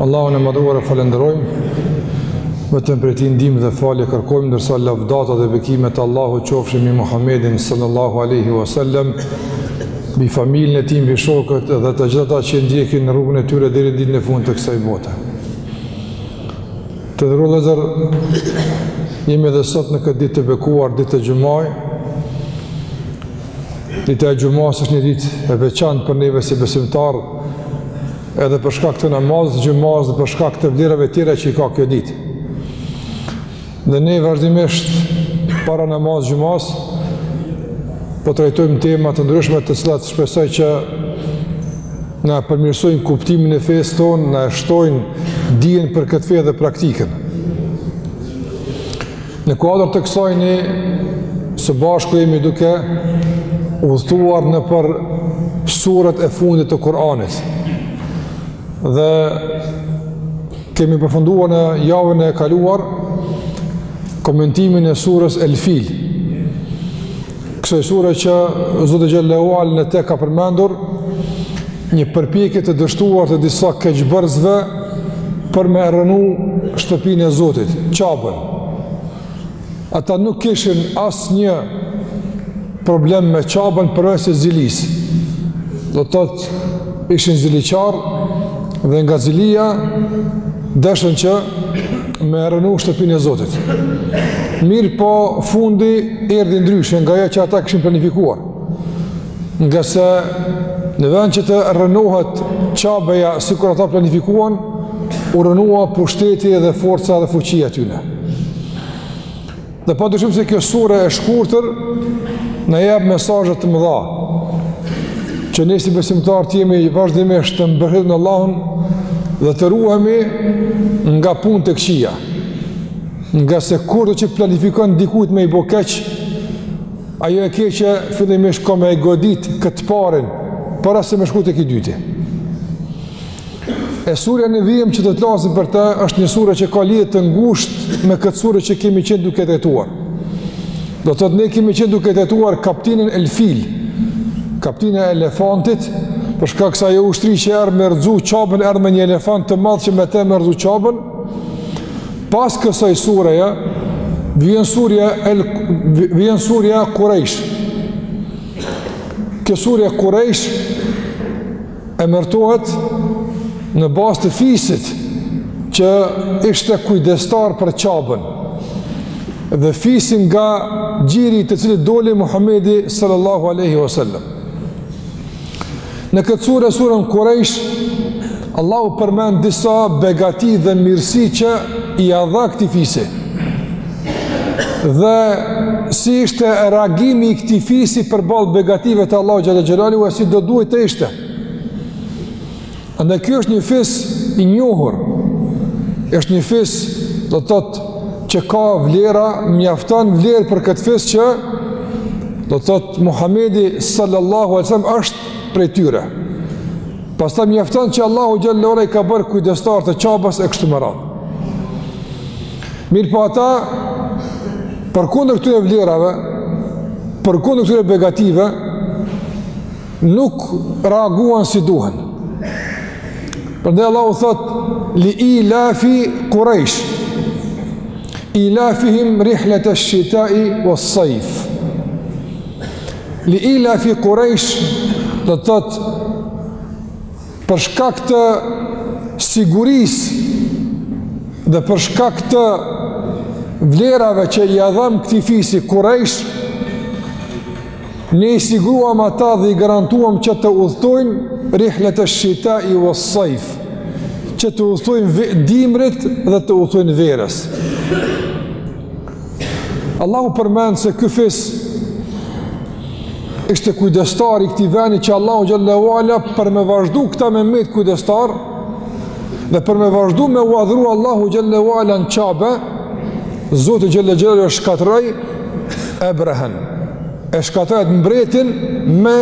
Allahun e madhuar e falënderojmë, vetëm prej tij ndihmë dhe falje kërkojmë, ndërsa lavdata dhe bekimet e Allahut qofshin mbi Muhamedin sallallahu alaihi wasallam, mbi familjen e tij, mbi shokët dhe të gjithë ata që ndjekin rrugën e tyre deri në ditën e fundit të kësaj bote. Të nderuar vëllezër, jemi edhe sot në këtë ditë të bekuar, ditë të xhuma. Dita e xhumasë është një ditë e veçantë për neve si besimtarë, Edhe për shkak të namazit xhumasë edhe për shkak të vlerave tjera që i ka kjo ditë. Dhe ne vazhdimisht para namazit xhumasë po trajtojmë tema të ndryshme të cilat shpresoj që na përmirësojnë kuptimin e fesë tonë, na e shtojnë dijen për këtë fe dhe praktikën. Në kuadër të kësaj ne së bashku jemi duke udhëtuar nëpër suret e fundit të Kur'anit. Dhe kemi përfunduar në javën e kaluar komentimin e surës El Fil. Kësaj sure që Zoti xhel-le ue ala në te ka përmendur një përpjekje të dështuar të disa keqbërësve për me e rrënu shtëpinë e Zotit, Qaben. Ata nuk kishin asnjë problem me Qaben përveçse zilisë. Do të thotë ishin ziliqarë dhe nga zilia deshën që me e rrënu shtëpinë e Zotit. Mirëpo fundi erdhi ndryshe nga ajo që ata kishin planifikuar. Ngase në vend që të rrënohet Qabeja sikur ata planifikuan, u rrënua pushteti dhe forca dhe fuqia e tyne. Dhe pa dyshim se kjo sure e shkurtër na jep mesazhe të mëdha, që ne si besimtarë të jemi vazhdimisht të mbështetur në Allahun dhe të ruhemi nga punët e këqija. Ngase kurdo që planifikon dikujt me i bo keq, ajo e keqe fillimisht ka me e godit këtë parin, para se me shku të këtë dyti. E surja në vijim që do të flasim për te, është një sure që ka lidhje të ngushtë me këtë sure që kemi qenë duke trajtuar. Do të thotë ne kemi qenë duke trajtuar kaptinën El Fil, kaptinën e elefantit, për shkak se ajo ushtri që erdh me rrëzu Qaben, erdh me një elefant të madh që me te me rrëzu Qaben, pas kësaj sureje, vjen surja, el, vjen surja Kurejsh. Kjo surja Kurejsh, emërtohet në bazë të fisit që ishte kujdestar për qabën dhe fisi nga gjiri i të cilit doli Muhammedi sallallahu aleyhi wasallam në këtë sure surën Kurejsh Allahu përmend disa begati dhe mirësi që ia dha këtij fisi Dhe si ishte reagimi i këtij fisi përballë begative të Allahut xhel-le xhelaluhu e si do duhej të ishte. Andaj ky është një fis i njohur. Është një fis, do të thotë, që ka vlera, mjafton vlerë për këtë fis që do të thotë Muhamedi sallallahu alaihi wasallam është prej tyre. Pastaj mjafton që Allahu xhel-le ue ala i ka bërë kujdestar të qabës e kështu me radhë. Mirëpo ata, përkundër këtyre vlerave, përkundër këtyre begative, nuk reaguan si duhen. Prandaj Allahu thotë, li ilafi kurejsh, ilafihim rihlete shitai ues sajf. Li ilafi kurejsh, do thotë, Për shkak të sigurisë dhe për shkak të vlerave që ia dhamë këtij fisi kurejsh, ne i siguruam ata dhe i garantuam që të udhëtojnë rihlete shitai ues sajf, që të udhëtojnë dimrit dhe të udhëtojnë verës. Allahu përmend se ky fis ishte kujdestar i këtij vendi që Allahu xhel-le ue ala për me vazhdu këta me mbet kujdestar dhe për me vazhdu me u adhuru Allahu xhel-le ue ala në Qabe, Zoti xhel-le xhelaluhu e shkatërroi Ebrehen. E shkatërroi mbretin me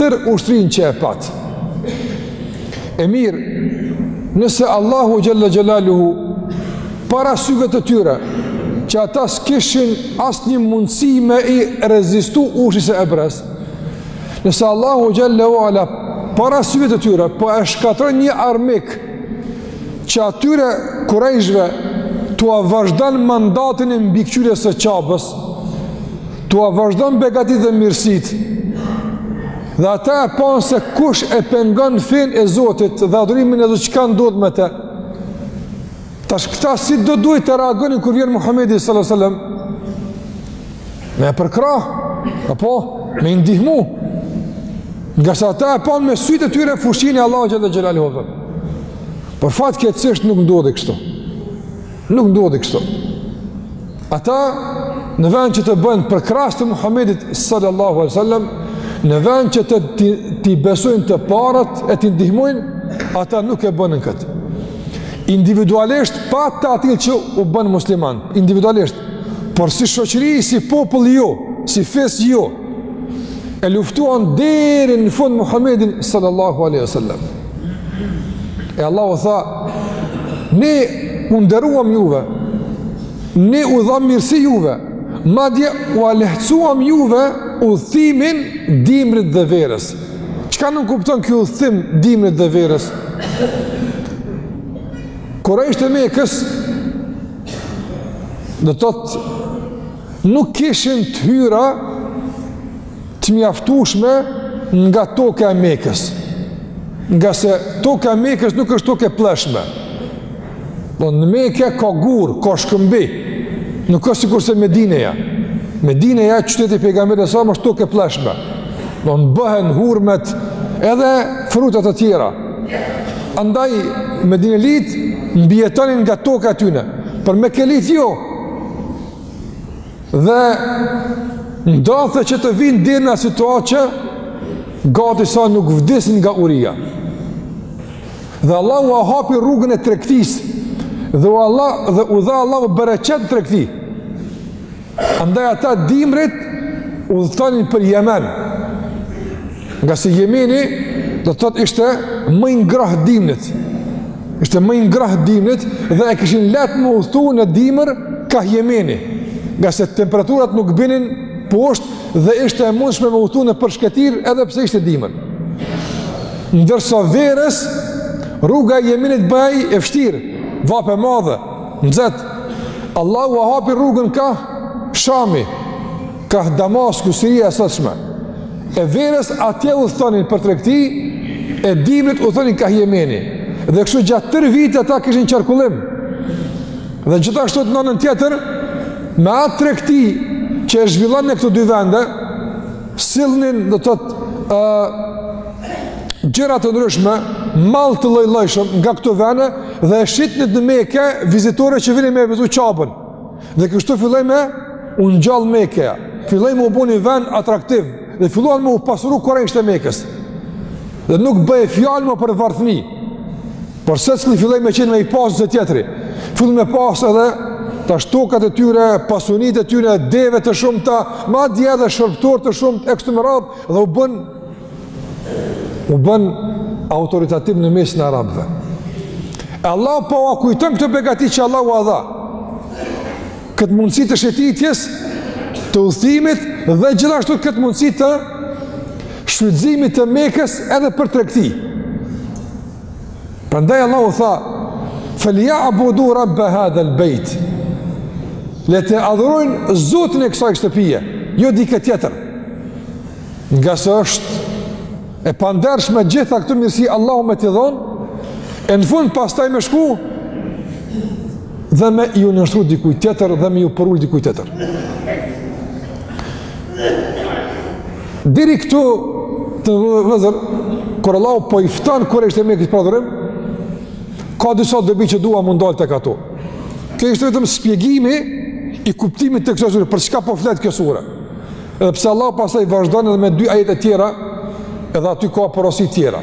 tërë ushtrinë që e pat. E mirë, nëse Allahu xhel-le xhelaluhu para syve të tyre, që ata s'kishin asnjë mundësi me i rezistu ushtrisë së Ebrehes, nëse Allahu xhel-le ue ala, para syve të tyre, po e shkatërron një armik, që atyre kurejshve, t'ua vazhdon mandatin e mbikëqyrjes së qabës, t'ua vazhdon begatitë dhe mirësitë, dhe ata e panë se kush e pengon fenë e Zotit dhe adhurimin e Zotit çka ndodh me te, Tash këta si do duhej të reagonin kur vjen Muhamedi sallallahu alaihi wasallam? Me e përkrah, apo me i ndihmu. Ngase ata e panë me sytë e tyre fuqinë e Allahut xhele xhelaluhu. Por fatkeqësisht nuk ndodhi kështu. Nuk ndodhi kështu. Ata në vend që të bëhen përkrahës të Muhamedit sallallahu alaihi wasallam, në vend që t'i besojnë të parët e t'i ndihmojnë, ata nuk e bënë këtë. Individualisht pat të atillë që u bënë muslimanë, individualisht, por si shoqëri, si popull jo, si fis jo, e luftuan deri në fund Muhammedin sallallahu aleyhi sallam. E Allahu u tha, ne u nderuam juve, ne u dhamë mirësi juve, madje ua lehtësuam juve udhëtimin dimrit dhe verës. Çka nënkupton ky udhëtim dimrit dhe verës? Kurejshët e Mekës, do të thotë nuk kishin të hyra të mjaftushme nga toka e Mekës. Ngase toka e Mekës nuk është tokë e plleshme. Do po në Mekë ka gurë, ka shkëmbinj. Nuk është sikurse Medineja. Medineja qyteti i pejgamberit sa më është tokë e plleshme. Do në bëhen hurmet edhe fruta të tjera. Andaj medinelitë mbijetonin nga toka e tyne, por mekelitë jo. Dhe ndodhte që të vijnë deri në situatë që gati sa nuk vdisin nga uria. Dhe Allahu ua hapi rrugën e tregtisë Dhe u, Allah, dhe u dha Allahu bereqet në tregti Andaj ata dimrit udhëtonin për Jemen Ngase Jemeni Do të thotë ishte më i ngrohtë dimrit Ishte më i ngrohtë dimrit Dhe e kishin lehtë me udhëtu në dimër kah Jemeni Ngase temperaturat nuk binin Poshtë Dhe ishte e mundshme me udhëtu në shkretëtirë edhe pse ishte dimër. Ndërsa verës, rruga e Jemenit bëhej e vështirë, vapë e madhe, nxehtë. Allahu ua hapi rrugën kah Shami, kah Damasku, Siria e sotshme. E verës atje udhëtonin për tregti, e dimrit udhëtonin kah Jemeni. Dhe kështu gjatë tërë vitit ata kishin qarkullim. Dhe gjithashtu në anën tjetër, Me atë tregti që e zhvillonin në këto dy vende, sillnin do të thotë gjëra të ndryshme, mall të lloj-llojshëm nga këto vende dhe e shitnin në Mekë vizitorëve që vinin me e vizitu Qabën. Dhe kështu filloi me u ngjall Mekeja. Filloi me u bo një vend atraktiv dhe filluan me u pasuru kurejshët e Mekës. Dhe nuk bëhej fjalë më për varfni. Por secili filloi me qenë më i pasur se tjetri. Filloi me pas edhe tash tokat e tyre, pasunitë e tyre, deve të shumta, madje edhe shërbëtor të shumtë e kështu me radhë dhe u bën u bën autoritativ në mesin e arabëve. Allah po ua kujton këtë begati që Allah ua dha. Këtë mundësi të shëtitjes, të udhëtimit dhe gjithashtu këtë mundësi të shfrytëzimit të Mekës edhe për tregti. Prandaj Allahu tha, Fel ja'budu rabbe hadhel bejt, le të adhurojnë zotin e kësaj shtëpie, jo dikë tjetër. Ngase është e pandershme gjithë këto mirësi Allahu me t'i dhonë, e në fund pastaj me shku, dhe me iu nënshtru dikuj tjetër dhe me iu përul dikuj tjetër. Deri këtu të vëllezër, kur Allahu po i fton kurejshët me këtë për adhurim, ka disa dobi që dua me u ndal tek ato. Kjo ishte vetëm shpjegimi i kuptimit të kësaj sure, për çka po flet kjo sure. Edhe pse Allahu pastaj vazhdon edhe me dy ajete tjera, edhe aty ka porosi tjera.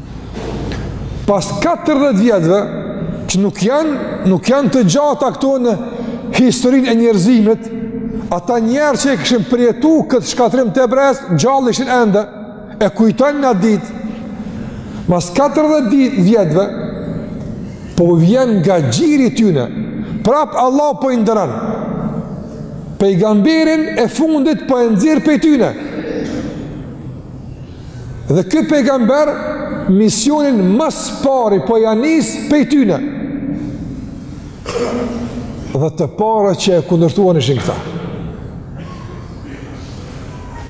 Pas 40 vjetëve, që nuk janë, nuk janë të gjata këto në historinë e njerëzimit, ata njerëz që e kishin përjetu këtë shkatërrim të Ebrehes, gjallë ishin ende, e kujtojnë atë ditë, mas 40 vjetëve, po u vjen nga gjiri i tyne, prapë Allah po i nderon, pejgamberin e fundit po e nxjerr prej tyne, Dhe ky pejgamber misionin më së pari po ia nis prej tyne. Dhe të parët që e kundërshtuan ishin këta.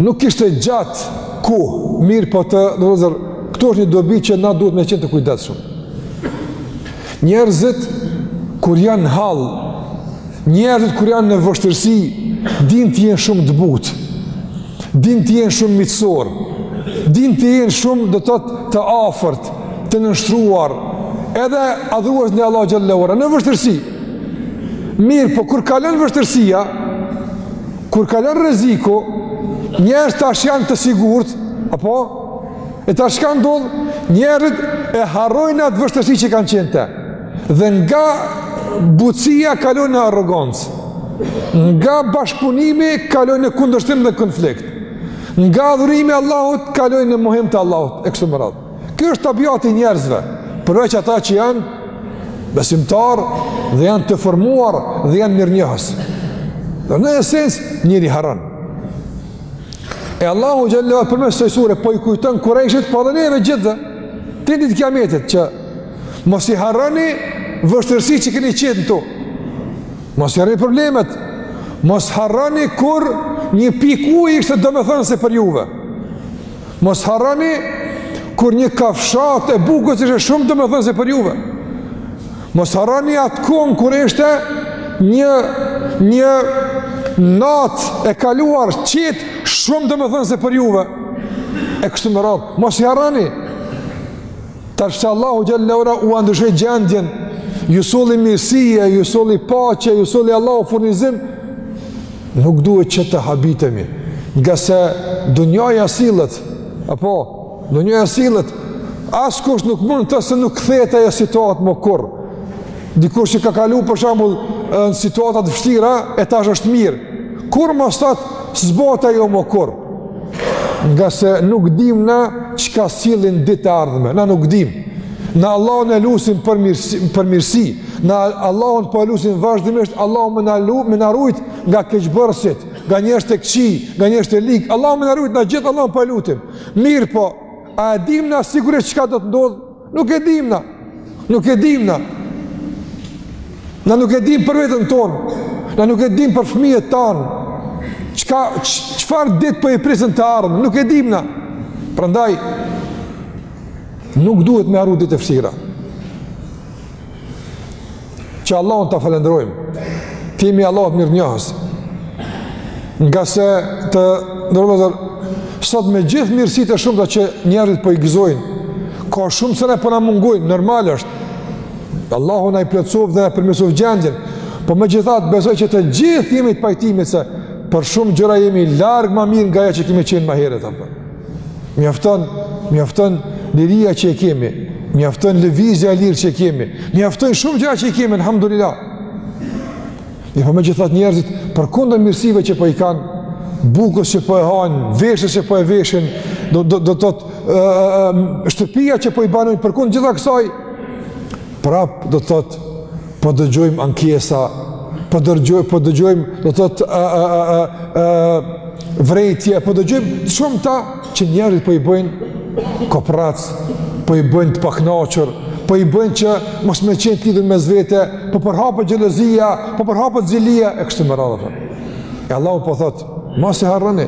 Nuk ishte gjatë kohë. Mirëpo të vëllezër, këtu është një dobi që na duhet me qenë të kujdeshëm. Njerëzit, kur janë në hall, Njerëzit kur janë në vështirësi, din të jenë shumë të butë, din të jenë shumë miqësorë, din të jenë shumë do të thotë të afërt, të nënshtruar, edhe adhurues ndaj Allahut xhel-le ue ala, në vështirësi. Mirëpo kur kalon vështirësia, kur kalon rreziku, njerëzit tash janë të sigurt, apo, e tash kanë dolë, njerëzit e harrojnë atë vështirësi që kanë qenë te. Dhe nga butësia kalon në arrogancë. Nga bashkëpunimi kalon në kundërshtim dhe konflikt. Nga adhurimi i Allahut kalon në mohim të Allahut e kështu me radhë. Ky është tabiati i njerëzve, përveç ata që janë besimtar dhe janë të formuar dhe janë mirënjohës. Dhe në esencë njeri harron. E Allahu xhelle përmes kësaj sure po i kujton kurajshit po edhe neve gjithve. Deri n'ditë kiametit që Mos i harroni vështirësitë që keni qenë në to. Mos i harroni problemet. Mos harroni kur një pikë ujë ishte domethënëse për juve. Mos harroni kur një kafshatë e bukës ishte shumë domethënëse për juve. Mos harroni atë kohë kur ishte një, një natë e kaluar qetë shumë domethënëse për juve e kështu me radhë mos i harroni Tash që Allahu Xhelle ve Ala ua ndryshoi gjendjen, ju solli mirësi, ju solli paqe, ju solli Allahu furnizim, nuk duhet që të habitemi, ngase dunjaja sillet, apo, dunjaja sillet, askush nuk mund të thotë se nuk kthehet ajo situatë më kurrë, dikush që ka kalu për shembull në situata t'vështira, e tash është mirë, kurrë mos t'thotë, s'bëhet ajo më kurrë, Ngase nuk dim na çka sjellin ditë e ardhme, na nuk dim. Na Allahun e lusim për mirësi, për mirësi. Na Allahun po e lusim vazhdimisht, Allahu me na lut, me na rujt nga keqbërësit, nga njerëzit e këqij, nga njerëzit e lig. Allahu me na rujt na gjithë Allahun po e lutim. Mirëpo, a e dim na sigurisht çka do të ndodhë? Nuk e dim na. Nuk e dim na. Na nuk e dim për veten tonë. Na nuk e dim për fëmijët tanë. Çka çfarë ditë po i presin n't'ardhme, nuk e dim na. Prandaj nuk duhet me harru ditët e vështira. që Allahun ta falënderojmë, të jemi Allahut mirënjohës, ngase të nderuar vëllezër, sot me gjithë mirësitë e shumta që njerëzit po i gëzojnë, ka shumë sene po na mungojnë, normal është, Allahu na i plotësoftë dhe na e përmirësoftë gjendjen, po megjithatë besoj që të gjithë jemi të pajtimit se për shumë gjëra jemi larg ma mirë nga ajo që kemi qenë ma herët, apo. Mjafton, mjafton liria që e kemi, mjafton lëvizja e lirë që e kemi, mjaftojnë shumë gjëra që i kemi, alhamdulillah. Dhe po megjithatë njerëzit përkundër mirësive që po i kanë, bukës që po e hanë, veshjes që po e veshin, do do do të thotë shtëpia që po i banojnë përkundër gjitha kësaj prap do të thotë po dëgjojmë ankesa, po dëgjojmë, po dëgjojmë do të thotë ë ë ë ë vrejtje, po dëgjojmë shumë ta që njerëzit po i bëjnë koprac, po i bëjnë të pakënaqur, po i bëjnë që mos me qenë të lidhur mes vete, po përhapet xhelozia, po përhapet zilia e kështu me radhë. E Allahu po thotë, mos e harroni.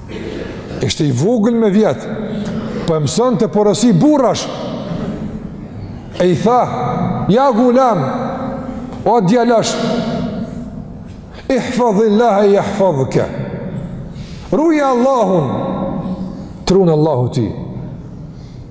Ishte i vogël me vjet. Po e mëson të porosi burrash. E i tha, ja gulam, o djalosh, ihfadhillahe jahfadhke. Ruja Allahun, t'run Allahu ti.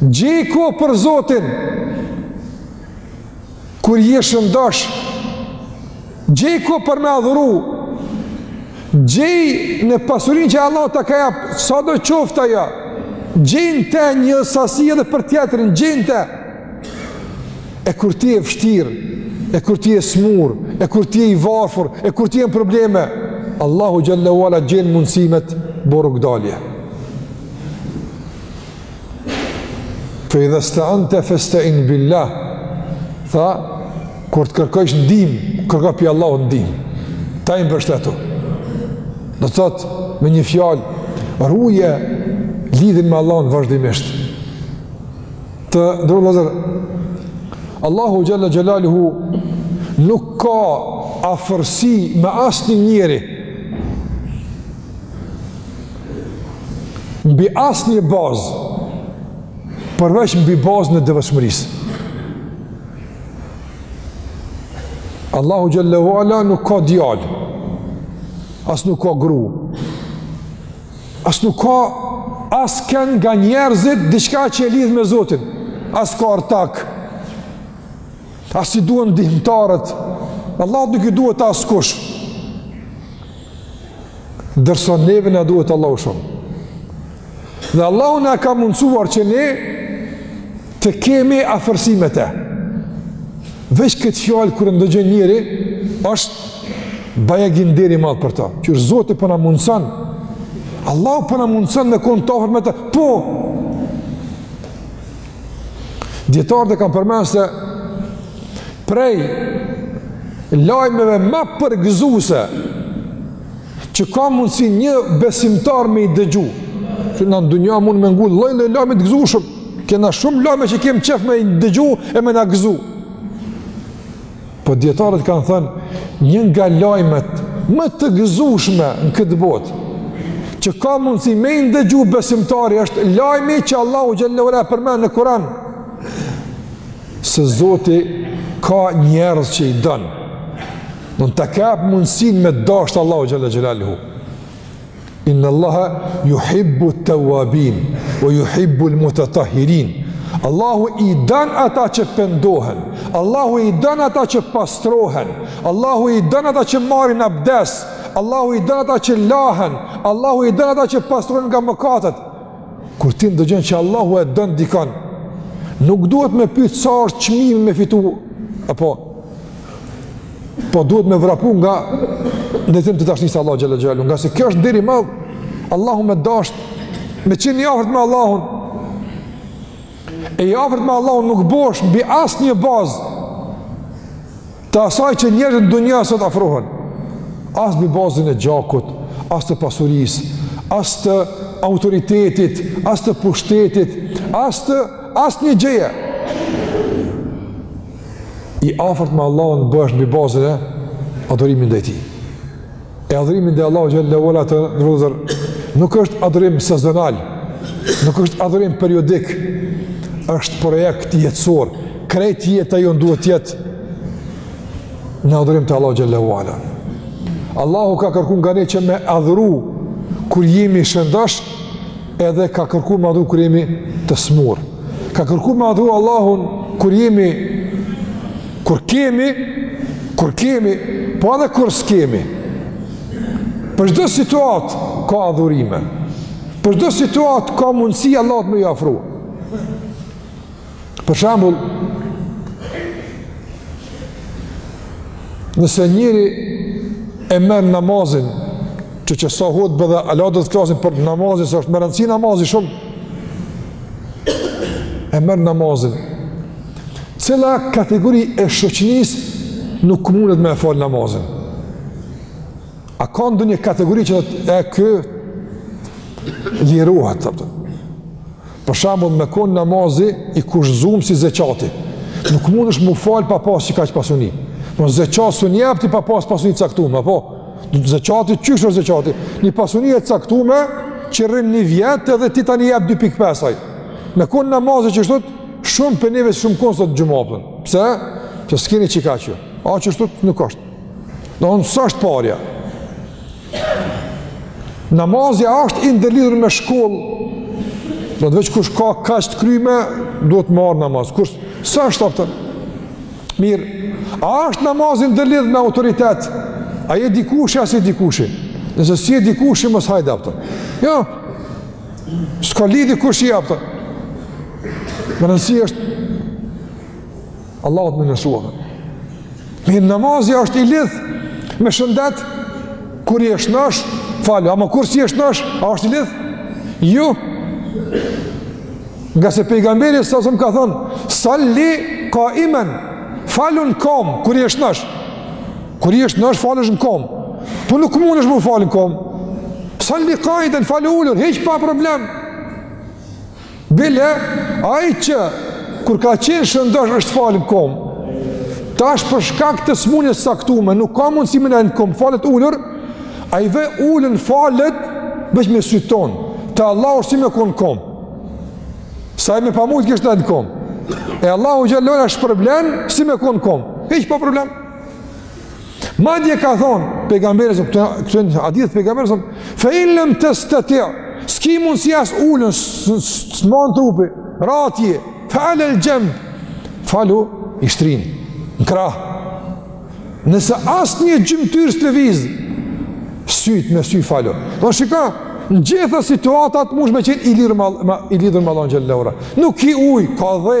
Gjej kohë për Zotin. Kur je shëndosh, gjej kohë për me adhuru. Gjej në pasurinë që Allahu ta ka jap, sado qoftë ajo. Gjej në te një sasi edhe për tjetrin, gjej në te. E kur t'je vështirë, e kur t'je smurë, e kur t'je i varfër, e kur t'je në probleme, Allahu xhel-le ue ala gjen mundësi me t'bo rrugëdalje. Fe idhe së të anë të feste in billa, tha, kur të kërkojsh ndihmë, kërko pi Allahut ndihmë, te Ai mbështetu. Do të thotë, me një fjalë, ruje lidhjen me Allahun vazhdimisht. Të nderuar vllazër, Allahu xhel-le xhelaluhu nuk ka afërsi me asnjë njeri, mbi asnjë bazë, përveç mbi bazën e devotshmërisë. Allahu xhel-le ue ala nuk ka djalë, as nuk ka gru, as nuk ka askën nga njerëzit diçka që e lidh me Zotin, as ka ortak, as i duhen ndihmëtarët, Allahut nuk i duhet askush, Ndërsa neve na duhet Allahu shumë. Dhe Allahu na e ka mundësuar që ne të kemi afërsi me te. Veç këtë fjalë kur e ndëgjon njeri, është bajagi nder i madh për ta. Që është Zoti po na mundëson, Allahu po na mundëson me konë të afërt me të. Po! Dijetarët e kanë përmend se prej lajmeve ma përgëzuese që ka mundësi një besimtar me i dëgju që në dunja mund me ngu lloj-lloj lajme të gëzueshëm kena shumë lajme që kemi qef me i dëgju e me na gëzu Po dijetarët kanë thënë, një nga lajmet më të gëzushme në këtë botë, që ka mundësi me i ndëgju besimtari, është lajmi që Allahu xhelle ue ala përmend në Kuran, se Zoti ka njerëz që i don, don ta jep mundësinë me dashtë Allahu xhelle xhelaluhu. Inna Allaha yuhibbu at-tawwabin wa yuhibbu al-mutatahhirin. Allahu i don ata që pendohen, Allahu i dan ata që pastrohen, Allahu i don ata që marrin abdes, Allahu i don ata që lahen, Allahu i don ata që pastrohen nga mëkatet. Kur ti ndëgjon që Allahu e don dikon, nuk duhet me pyet sa është çmimi me fitu apo po duhet me vrapu në drejtim të dashnisë Allahut xhelle xhelaluhu, ngase kjo është gjë e madhe, Allahu me dashtë, me qenë i afërt me Allahun, e i afërt me Allahun nuk bohesh mbi asnjë bazë, të asaj që njerëzit në dunja sot afrohen, as mbi bazën e gjakut, as të pasurisë, as të autoritetit, as të pushtetit, as të asnjë gjëje, i afërt me Allahun bëhesh mbi bazën e adhurimit ndaj tij. E adhurimi ndaj Allahut xhelle ue ala të nderuar nuk është adhurim sezonal, nuk është adhurim periodik, është projekt jetësor. Krejt jeta jonë duhet të jetë në adhurim të Allahut xhelle ue ala. Allahu ka kërku nga ne që me adhuru kur jemi shëndosh edhe ka kërku me adhuru kur jemi të smurë. Ka kërku me adhuru Allahun kur jemi, kur kemi, kur kemi, po edhe kur s'kemi. Për çdo situatë ka adhurime. Për çdo situatë ka mundësi Allahut me iu afru. Për shembull, nëse njeri e merr namazin, që që sa hutbe edhe hala do të flasim për namazin, se është me rëndësi namazi shumë, e merr namazin, cila kategori e shoqnisë nuk mundet me e falë namazin. A ka ndonjë kategori që dhe e ky lirohet, apo. Për shembull, me kon namazi i kushtzum si zeqati. Nuk mundesh mu fal pa pas çikaq pasuni. Po zeqat s'un jep ti pa pas pasuni të caktume, apo? Zeqati qysh është zeqati. Një pasuni e caktume që rrin një vjet edhe ti tani jep 2.5 të saj. Me kon namazi qështu s'shumë prej neve s'ishim kon sot n'xhuma, apo. Pse? Pse s'keni çikaq. A qështu nuk është. Do të thonë sa është parja. Namazi a është i ndërlidhur me shkollë. Do thotë veç kush ka kaq të kryme, duhet të marrë namaz. Kush s'është, apo? Mirë. A është namazi i ndërlidhur me autoritet? A je dikushi a s'je dikushi? Nëse s'je dikushi, mos hajde, apo. Jo. S'ka lidhje kush je, apo. Me rëndësi është Allahut me iu nënshtru. Mirë, namazi a është i lidh me shëndet kur je shnosh, falu, ama kur s'je shnosh, a është i lidh? Jo. Ngase pejgamberi salallahu alejhi ve selem ka thënë, "Salli qaiman", falu n'kom kur je shnosh. Kur je shnosh falesh në kom. Po nuk munesh m'u fal n'kom. Salli qaidan, falu ulur, hiç pa problem. Bile, ai që, kur ka qenë shëndosh, është fal në komë, tash për shkak të smunjes caktume, nuk ka mundësi me ni në komë, falet ulur, ai veç ulun falet, veç me sytë tonë, te Allahu është si me konë komë. Se ai me pas mujtë ish kon në komë. E Allahu xhelle ia shpërblen, si me konë komë. Hiç pa problem. Madje ka thon pejgamberi në këtë hadith pejgamberi fe in lem testati s'ki mundësi as ulun s'mon trupi ratë fe ala xhemb falu i shtrin në krah nëse asnjë gjymtyrë s't'lëviz sytë me sy falu do shiko në gjitha situatat mundesh me qenë i lidhur me i lidhur me Allahu xhallahu nuk ki uj ka dhe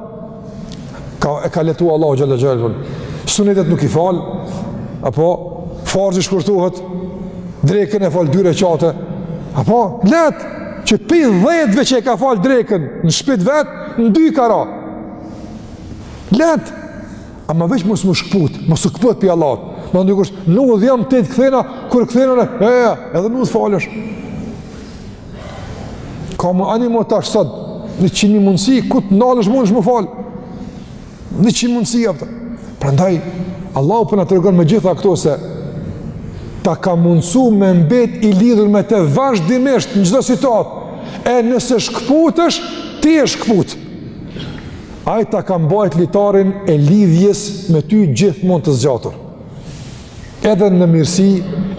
e ka lehtu Allahu xhelle shanuhu. Sunetet nuk i fal, apo farzi shkurtohet, drekën e fal dy reqate. Apo lehtë që prej 10 veç e ka fal drekën në shpit vet, në dy ka ra. Lehtë. Ama veç mos u shkput, mos u kput pi Allahut. Ma dikush, n'udhë jam, tek të kthena, kur kthena, e, edhe n'udhë falesh. Ka mo, animo tash sot, njëqind e një mundësi, ku të nalesh munesh m'u falë. Njëqind e një mundësi, apo. Prandaj, Allahu po na tregon me gjitha këto se ta ka mundësu me mbet i lidhur me te vazhdimisht në çdo situatë. E nëse shkëputesh, ti e shkëputë. Ai ta ka mbajt litarin e lidhjes me ty gjithmonë të zgjatur. edhe në mirësi,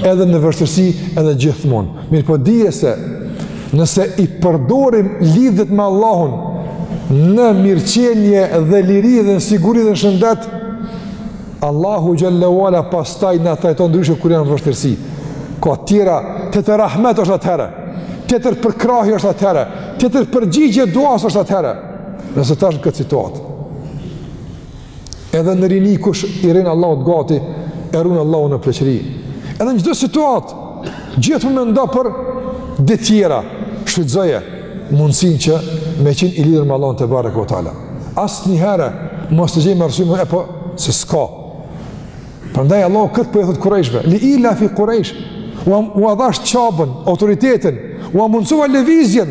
edhe në vështirësi, edhe gjithmonë. Mirëpo dije se, nëse i përdorim lidhjet me Allahun në mirëqenje dhe liri dhe në siguri dhe në shëndet, Allahu xhelle ve ala pastaj na trajton ndryshe kur janë vështirësi. Ka tjera, tjetër rahmet është atëherë, tjetër përkrahje është atëherë, tjetër përgjigje duas është atëherë, nëse tash në këtë situatë. Edhe në rini kush i rrin Allahut gati, e run Allahu në pleqëri. Edhe në çdo situatë, gjithmonë mendo për ditë tjera, shfrytëzoje mundësinë që me qenë i lidhur me Allahun tebareke ue teala. Asnjëherë mos të gjejmë arsyen e po se s'ka. Prandaj Allahu këtë po i thot Kurajshve, li ila fi Kurajsh, ua dhash Qabën, autoritetin, ua mundësova lëvizjen.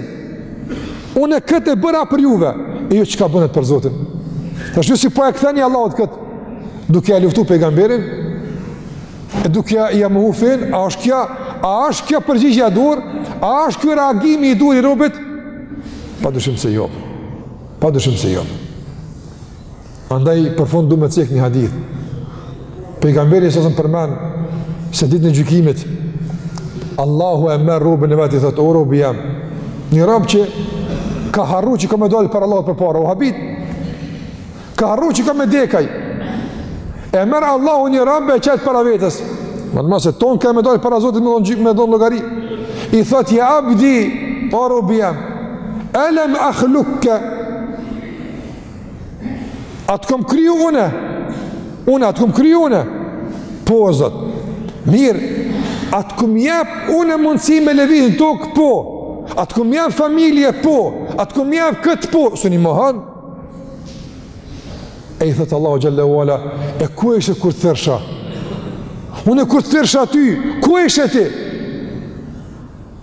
Unë këtë e bëra për juve, e ju çka bëtë për Zotin? Tash ju si po e ktheni Allahut kët, duke ja luftu pejgamberin, e duke ja, ja mohu fenë, a është kjo, a është kjo përgjigjja e duhur? A është ky reagimi i duhur i robit? Padyshim se jo. Padyshim se jo. Andaj për fund du me cek një hadith. Pejgamberi a.s. përmend se ditën e gjykimit Allahu e merr robin e vet i thotë o robi jem. Një rob që ka harru që ka me dalë Allahut përpara, u habit, ka harru që ka me dek ai, e merr Allahu një rob e qet para vetes, me ni, se të tonë kanë me dalë para Zotit me dhonë, me dhonë llogari, i thotë, ja abdi, o robi jem, elem akhlukke, A të kom kriju une, une a të kom kriju une, po o Zot, mirë, a të kom jep une mundësi me levizë në tokë, po, a të kom jep familje, po, a të kom jep këtë, po, asnjë s'mohon, e i thotë Allahu Xhel-le ue ala, e ku ishe kur të thërrsha? Une kur të thërrsha ty, ku ishe ti?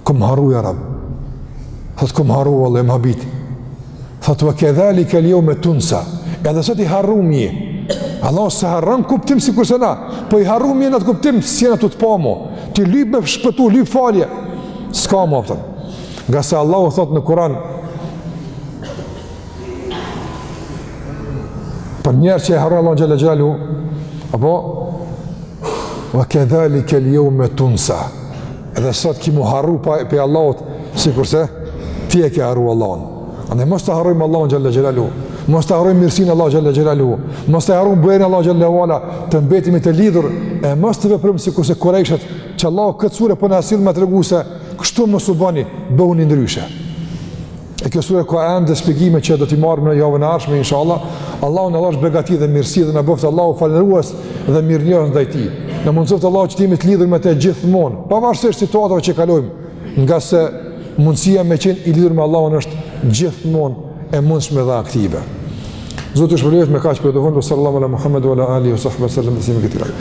Kom harru ja rab. Thot kom harru Allah, u habita. Thot wa kedhalikel jeume tunsa. Edhe sot i harrum je. Allahu s'harron n'kuptim sikurse na. Po i harrum je n'atë kuptim se s'jena tu t'pa mo. Ti lyp me shpëtu, lyp falje. S'ka më afat. Ngase Allahu thot në Kur'an. Për njeriun që e harron Allahun xhel-le xhelaluhu. Apo? Wa kedhalikel jeume tunsa. Edhe sot ki m'u harru pej Allahut, sikurse ti e ke harru Allahun. Andaj mos të harrojmë Allahun xhel-le xhelaluhu, mos të harrojmë mirësinë e Allahut xhel-le xhelaluhu, mos të harrojmë bujarinë e Allahut xhel-le ue ala, të mbetemi të lidhur, e mos të veprojmë sikurse kurejshët, që Allahu këtë sure po na e sill me na tregu se, kështu mos u bani, bëhuni ndryshe. E kjo sure ka ende shpjegime që do t'i marrim në javën e ardhshme inshallah. Allahu na dhashtë begati dhe mirësi dhe na bëftë Allahu falënderues dhe mirënjohës ndaj tij. Na mundësoftë Allahu që t'jemi të lidhur me të gjithmonë, pavarësisht situatave që kalojmë, ngase mundësia me qenë i lidhur me Allahun është gjithmonë e mundshme dhe aktive. Zoti ju shpërbleftë, me kaq përfundojmë, sallallahu ala Muhammedu ala alihi wa sahbihi sallam,